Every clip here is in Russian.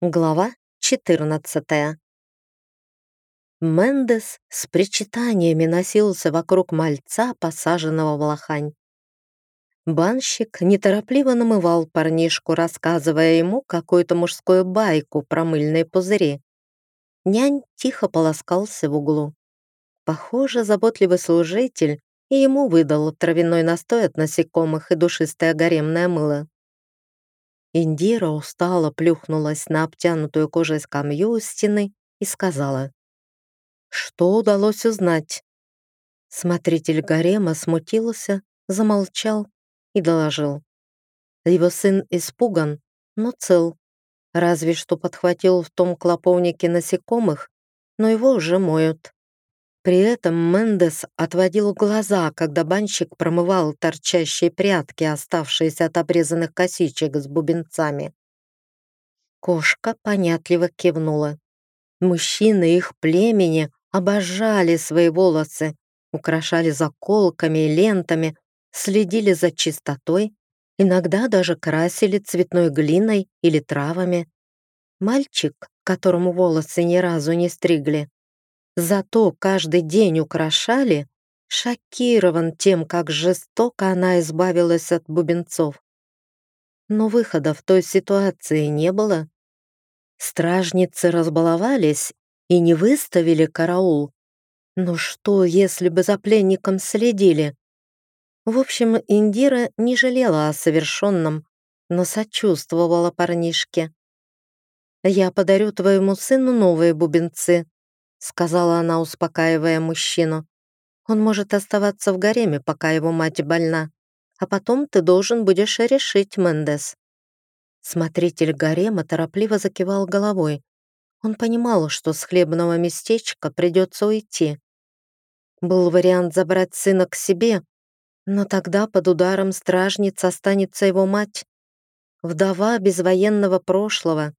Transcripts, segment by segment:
Глава 14 Мендес с причитаниями носился вокруг мальца, посаженного в лохань. Банщик неторопливо намывал парнишку, рассказывая ему какую-то мужскую байку про мыльные пузыри. Нянь тихо полоскался в углу. Похоже, заботливый служитель и ему выдал травяной настой от насекомых и душистое гаремное мыло. Индира устало плюхнулась на обтянутую кожей скамью у стены и сказала, «Что удалось узнать?» Смотритель гарема смутился, замолчал и доложил. Его сын испуган, но цел. Разве что подхватил в том клоповнике насекомых, но его уже моют. При этом Мендес отводил глаза, когда банщик промывал торчащие прятки, оставшиеся от обрезанных косичек с бубенцами. Кошка понятливо кивнула. Мужчины их племени обожали свои волосы, украшали заколками и лентами, следили за чистотой, иногда даже красили цветной глиной или травами. Мальчик, которому волосы ни разу не стригли, зато каждый день украшали, шокирован тем, как жестоко она избавилась от бубенцов. Но выхода в той ситуации не было. Стражницы разбаловались и не выставили караул. Но что, если бы за пленником следили? В общем, Индира не жалела о совершенном, но сочувствовала парнишке. «Я подарю твоему сыну новые бубенцы», сказала она, успокаивая мужчину. «Он может оставаться в гареме, пока его мать больна, а потом ты должен будешь решить, Мендес». Смотритель гарема торопливо закивал головой. Он понимал, что с хлебного местечка придется уйти. Был вариант забрать сына к себе, но тогда под ударом стражниц останется его мать, вдова без военного прошлого.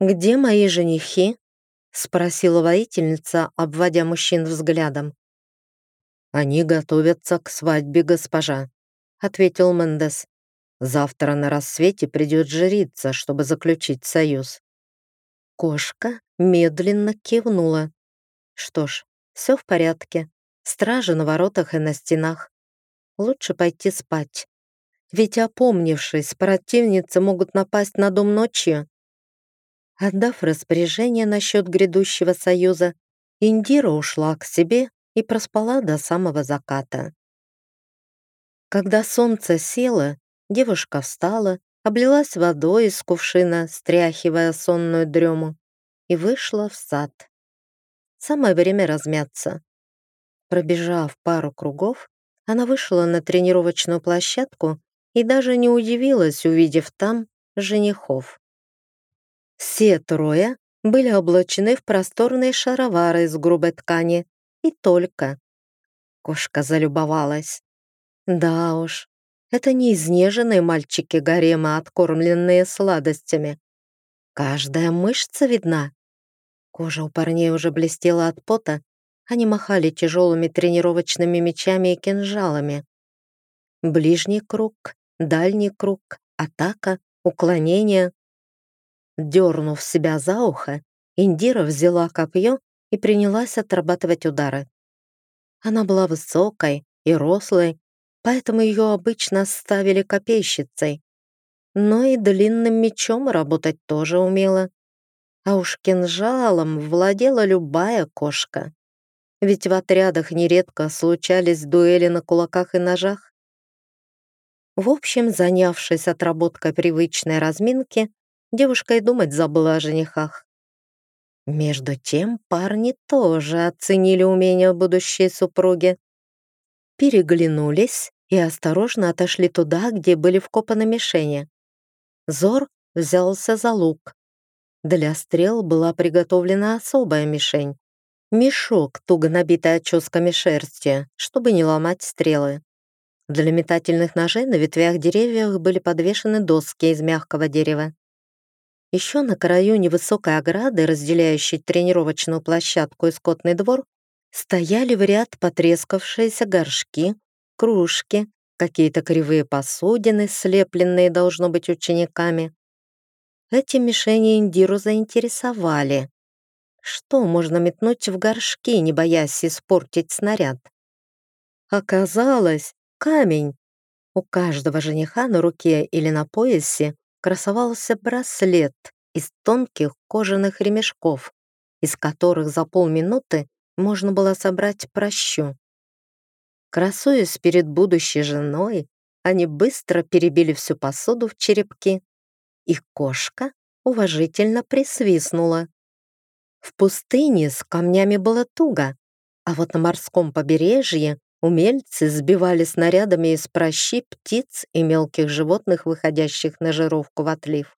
«Где мои женихи?» Спросила воительница, обводя мужчин взглядом. «Они готовятся к свадьбе, госпожа», — ответил Мендес. «Завтра на рассвете придет жрица, чтобы заключить союз». Кошка медленно кивнула. Что ж, все в порядке. Стражи на воротах и на стенах. Лучше пойти спать. Ведь опомнившись, противницы могут напасть на дом ночью. Отдав распоряжение насчет грядущего союза, Индира ушла к себе и проспала до самого заката. Когда солнце село, девушка встала, облилась водой из кувшина, стряхивая сонную дрему, и вышла в сад. Самое время размяться. Пробежав пару кругов, она вышла на тренировочную площадку и даже не удивилась, увидев там женихов. Все трое были облачены в просторные шаровары из грубой ткани. И только. Кошка залюбовалась. Да уж, это не изнеженные мальчики гарема, откормленные сладостями. Каждая мышца видна. Кожа у парней уже блестела от пота, они махали тяжелыми тренировочными мечами и кинжалами. Ближний круг, дальний круг, атака, уклонение, Дернув себя за ухо, Индира взяла копье и принялась отрабатывать удары. Она была высокой и рослой, поэтому ее обычно ставили копейщицей. Но и длинным мечом работать тоже умела. А уж кинжалом владела любая кошка. Ведь в отрядах нередко случались дуэли на кулаках и ножах. В общем, занявшись отработкой привычной разминки, девушка и думать забыла о женихах. Между тем парни тоже оценили умения будущей супруги. Переглянулись и осторожно отошли туда, где были вкопаны мишени. Зор взялся за лук. Для стрел была приготовлена особая мишень. Мешок, туго набитый оческами шерсти, чтобы не ломать стрелы. Для метательных ножей на ветвях деревьев были подвешены доски из мягкого дерева. Еще на краю невысокой ограды, разделяющей тренировочную площадку и скотный двор, стояли в ряд потрескавшиеся горшки, кружки, какие-то кривые посудины, слепленные, должно быть, учениками. эти мишени Индиру заинтересовали. Что можно метнуть в горшки, не боясь испортить снаряд? Оказалось, камень. У каждого жениха на руке или на поясе красовался браслет из тонких кожаных ремешков, из которых за полминуты можно было собрать прощу. Красуясь перед будущей женой, они быстро перебили всю посуду в черепки, и кошка уважительно присвистнула. В пустыне с камнями было туго, а вот на морском побережье умельцы сбивали снарядами из прощи птиц и мелких животных, выходящих на жировку в отлив.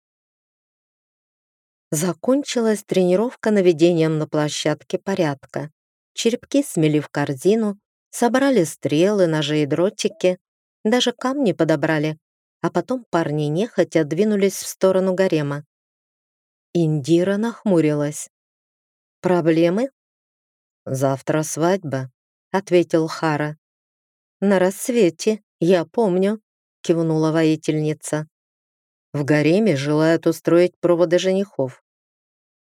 Закончилась тренировка наведением на площадке порядка. Черепки смели в корзину, собрали стрелы, ножи и дротики, даже камни подобрали, а потом парни нехотя двинулись в сторону гарема. Индира нахмурилась. «Проблемы?» «Завтра свадьба», — ответил Хара. «На рассвете, я помню», — кивнула воительница. «В гареме желают устроить проводы женихов.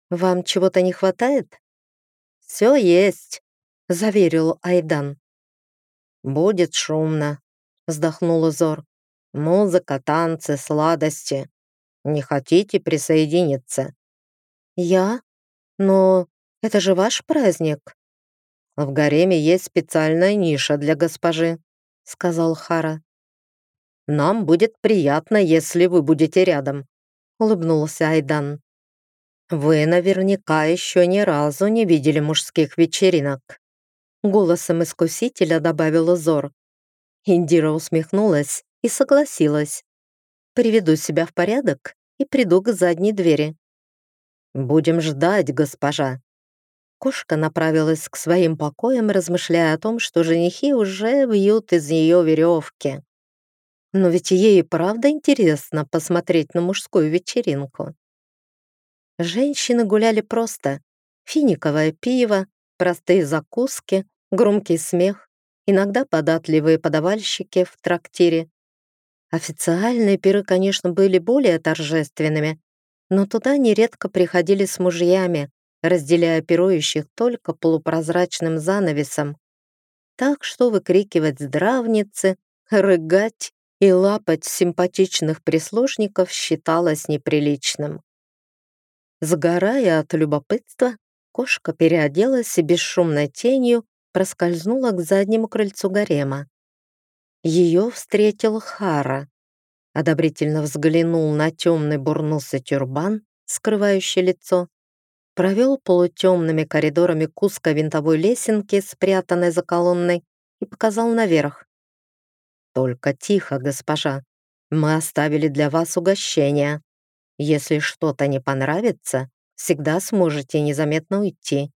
Вам чего-то не хватает?» «Все есть», — заверил Айдан. «Будет шумно», — вздохнул Зор. «Музыка, танцы, сладости. Не хотите присоединиться?» «Я? Но это же ваш праздник». «В гареме есть специальная ниша для госпожи», — сказал Хара. «Нам будет приятно, если вы будете рядом», — улыбнулся Айдан. «Вы наверняка еще ни разу не видели мужских вечеринок», — голосом искусителя добавил Зор. Индира усмехнулась и согласилась. «Приведу себя в порядок и приду к задней двери». «Будем ждать, госпожа», Кошка направилась к своим покоям, размышляя о том, что женихи уже вьют из нее веревки. Но ведь ей правда интересно посмотреть на мужскую вечеринку. Женщины гуляли просто. Финиковое пиво, простые закуски, громкий смех, иногда податливые подавальщики в трактире. Официальные пиры, конечно, были более торжественными, но туда нередко приходили с мужьями, разделяя пирующих только полупрозрачным занавесом. Так что выкрикивать здравницы, рыгать и лапать симпатичных прислужников считалось неприличным. Сгорая от любопытства, кошка переоделась и бесшумной тенью проскользнула к заднему крыльцу гарема. Ее встретил Хара. Одобрительно взглянул на темный бурнусый тюрбан, скрывающий лицо, провел полутемными коридорами к узкой винтовой лесенке, спрятанной за колонной, и показал наверх. «Только тихо, госпожа. Мы оставили для вас угощение. Если что-то не понравится, всегда сможете незаметно уйти».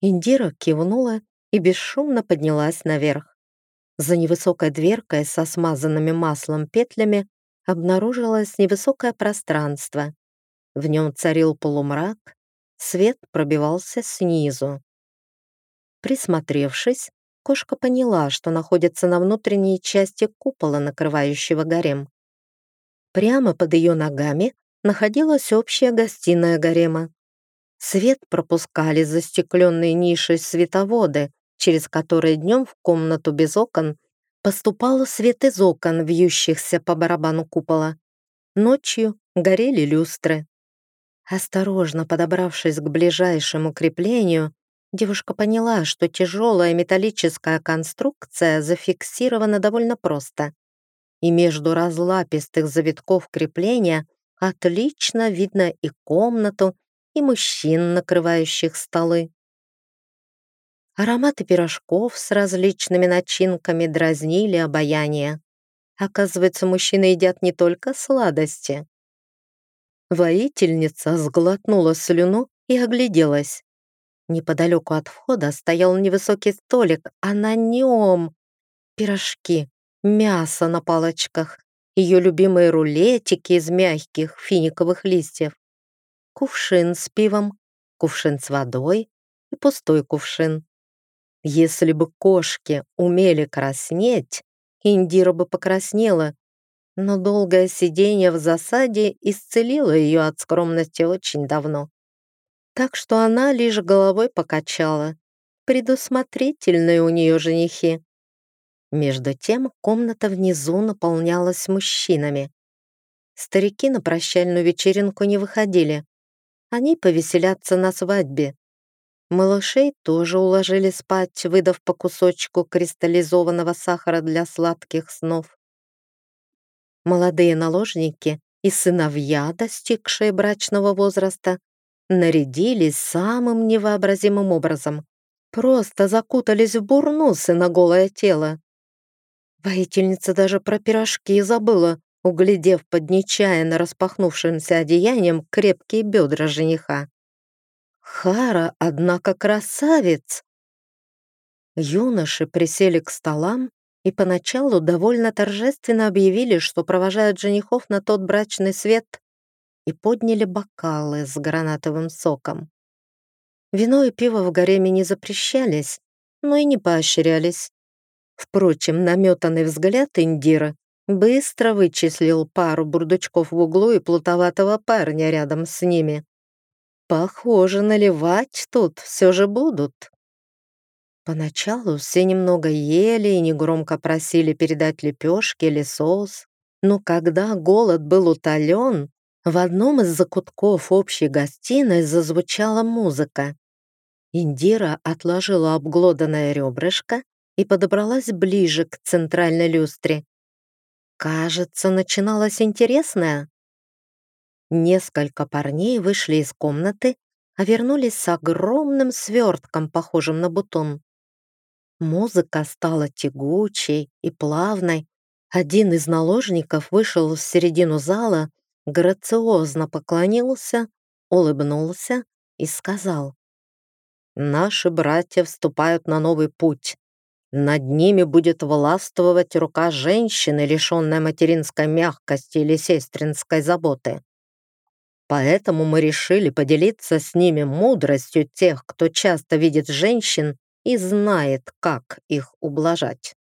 Индира кивнула и бесшумно поднялась наверх. За невысокой дверкой со смазанными маслом петлями обнаружилось невысокое пространство. В нем царил полумрак, Свет пробивался снизу. Присмотревшись, кошка поняла, что находится на внутренней части купола, накрывающего гарем. Прямо под ее ногами находилась общая гостиная гарема. Свет пропускали застекленные ниши световоды, через которые днем в комнату без окон поступал свет из окон, вьющихся по барабану купола. Ночью горели люстры. Осторожно подобравшись к ближайшему креплению, девушка поняла, что тяжелая металлическая конструкция зафиксирована довольно просто. И между разлапистых завитков крепления отлично видно и комнату, и мужчин, накрывающих столы. Ароматы пирожков с различными начинками дразнили обаяние. Оказывается, мужчины едят не только сладости. Воительница сглотнула слюну и огляделась. Неподалеку от входа стоял невысокий столик, а на нем пирожки, мясо на палочках, ее любимые рулетики из мягких финиковых листьев, кувшин с пивом, кувшин с водой и пустой кувшин. Если бы кошки умели краснеть, Индира бы покраснела, но долгое сидение в засаде исцелило ее от скромности очень давно. Так что она лишь головой покачала. Предусмотрительные у нее женихи. Между тем комната внизу наполнялась мужчинами. Старики на прощальную вечеринку не выходили. Они повеселятся на свадьбе. Малышей тоже уложили спать, выдав по кусочку кристаллизованного сахара для сладких снов. Молодые наложники и сыновья, достигшие брачного возраста, нарядились самым невообразимым образом. Просто закутались в бурнусы на голое тело. Воительница даже про пирожки забыла, углядев под нечаянно распахнувшимся одеянием крепкие бедра жениха. Хара, однако, красавец. Юноши присели к столам и поначалу довольно торжественно объявили, что провожают женихов на тот брачный свет и подняли бокалы с гранатовым соком. Вино и пиво в гареме не запрещались, но и не поощрялись. Впрочем, наметанный взгляд Индира быстро вычислил пару бурдучков в углу и плутоватого парня рядом с ними. Похоже, наливать тут все же будут. Поначалу все немного ели и негромко просили передать лепешки или соус, но когда голод был утолен, в одном из закутков общей гостиной зазвучала музыка. Индира отложила обглоданное ребрышко и подобралась ближе к центральной люстре. Кажется, начиналось интересное. Несколько парней вышли из комнаты, а вернулись с огромным свертком, похожим на бутон. Музыка стала тягучей и плавной. Один из наложников вышел в середину зала, грациозно поклонился, улыбнулся и сказал. «Наши братья вступают на новый путь. Над ними будет властвовать рука женщины, лишенная материнской мягкости или сестринской заботы. Поэтому мы решили поделиться с ними мудростью тех, кто часто видит женщин и знает, как их ублажать.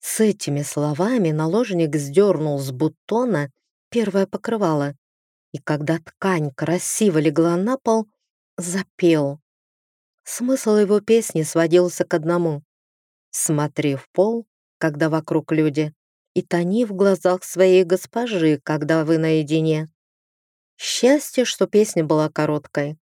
С этими словами наложник сдернул с бутона первое покрывало, и когда ткань красиво легла на пол, запел. Смысл его песни сводился к одному смотри в пол, когда вокруг люди, и тони в глазах своей госпожи, когда вы наедине. Счастье, что песня была короткой.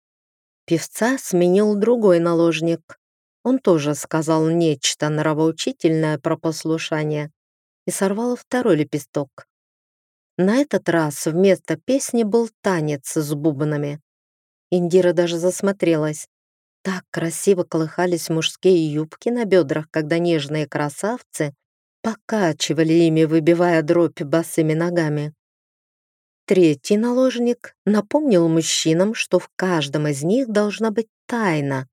Певца сменил другой наложник. Он тоже сказал нечто нравоучительное про послушание и сорвал второй лепесток. На этот раз вместо песни был танец с бубнами. Индира даже засмотрелась. Так красиво колыхались мужские юбки на бедрах, когда нежные красавцы покачивали ими, выбивая дробь босыми ногами. Третий наложник напомнил мужчинам, что в каждом из них должна быть тайна,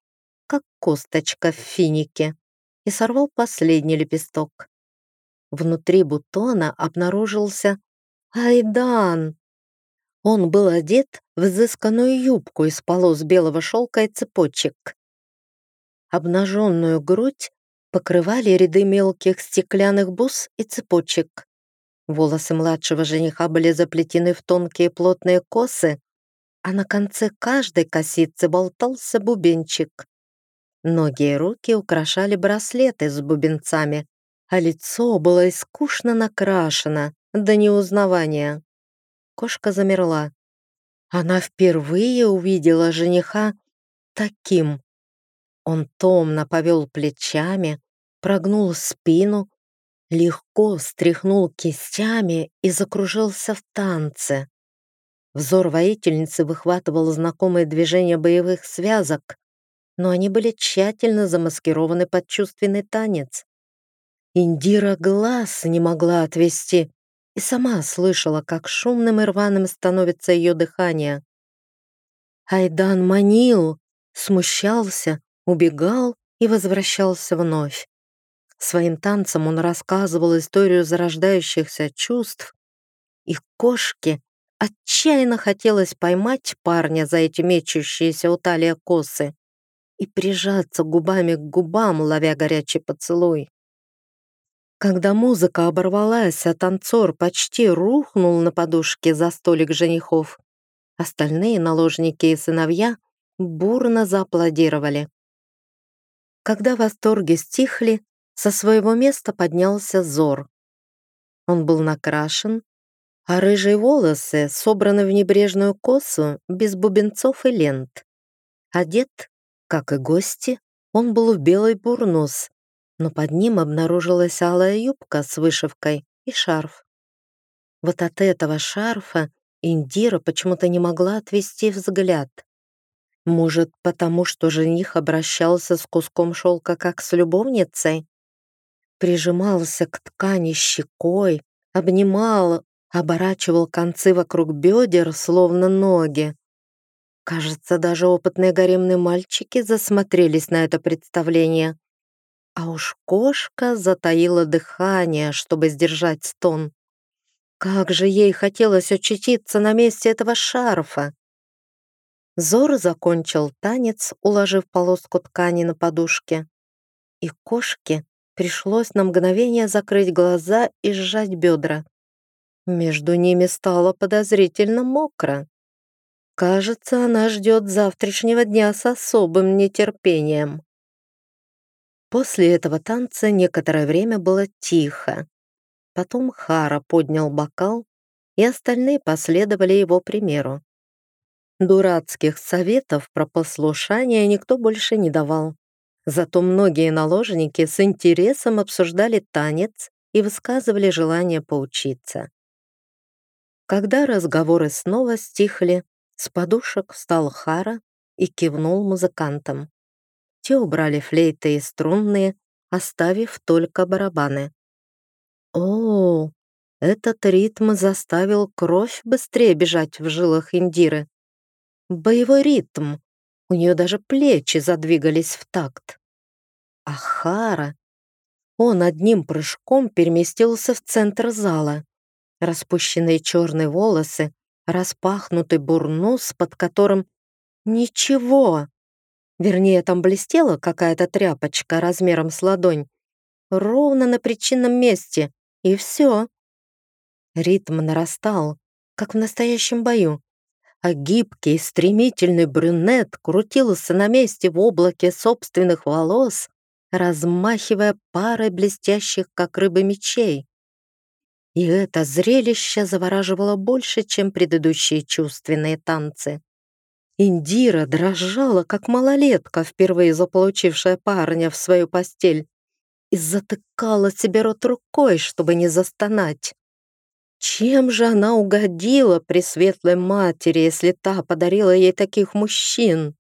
косточка в финике, и сорвал последний лепесток. Внутри бутона обнаружился Айдан. Он был одет в изысканную юбку из полос белого шелка и цепочек. Обнаженную грудь покрывали ряды мелких стеклянных бус и цепочек. Волосы младшего жениха были заплетены в тонкие плотные косы, а на конце каждой косицы болтался бубенчик. Ноги и руки украшали браслеты с бубенцами, а лицо было искусно накрашено до неузнавания. Кошка замерла. Она впервые увидела жениха таким. Он томно повел плечами, прогнул спину, легко встряхнул кистями и закружился в танце. Взор воительницы выхватывал знакомые движения боевых связок, но они были тщательно замаскированы под чувственный танец. Индира глаз не могла отвести и сама слышала, как шумным и рваным становится ее дыхание. Айдан манил, смущался, убегал и возвращался вновь. Своим танцем он рассказывал историю зарождающихся чувств, и кошке отчаянно хотелось поймать парня за эти мечущиеся у талия косы и прижаться губами к губам, ловя горячий поцелуй. Когда музыка оборвалась, а танцор почти рухнул на подушке за столик женихов, остальные наложники и сыновья бурно зааплодировали. Когда восторги стихли, со своего места поднялся Зор. Он был накрашен, а рыжие волосы собраны в небрежную косу без бубенцов и лент. Одет, как и гости, он был в белый бурнус, но под ним обнаружилась алая юбка с вышивкой и шарф. Вот от этого шарфа Индира почему-то не могла отвести взгляд. Может, потому что жених обращался с куском шелка как с любовницей? Прижимался к ткани щекой, обнимал, оборачивал концы вокруг бедер, словно ноги. Кажется, даже опытные гаремные мальчики засмотрелись на это представление. А уж кошка затаила дыхание, чтобы сдержать стон. Как же ей хотелось очутиться на месте этого шарфа! Зор закончил танец, уложив полоску ткани на подушке. И кошке пришлось на мгновение закрыть глаза и сжать бедра. Между ними стало подозрительно мокро. Кажется, она ждет завтрашнего дня с особым нетерпением. После этого танца некоторое время было тихо. Потом Хара поднял бокал, и остальные последовали его примеру. Дурацких советов про послушание никто больше не давал. Зато многие наложники с интересом обсуждали танец и высказывали желание поучиться. Когда разговоры снова стихли, с подушек встал Хара и кивнул музыкантам. Те убрали флейты и струнные, оставив только барабаны. О, этот ритм заставил кровь быстрее бежать в жилах Индиры. Боевой ритм. У нее даже плечи задвигались в такт. Ахара. Он одним прыжком переместился в центр зала. Распущенные черные волосы, распахнутый бурнус, под которым ничего. Вернее, там блестела какая-то тряпочка размером с ладонь. Ровно на причинном месте. И все. Ритм нарастал, как в настоящем бою а гибкий, стремительный брюнет крутился на месте в облаке собственных волос, размахивая парой блестящих, как рыбы, мечей. И это зрелище завораживало больше, чем предыдущие чувственные танцы. Индира дрожала, как малолетка, впервые заполучившая парня в свою постель, и затыкала себе рот рукой, чтобы не застонать. Чем же она угодила Пресветлой Матери, если та подарила ей таких мужчин?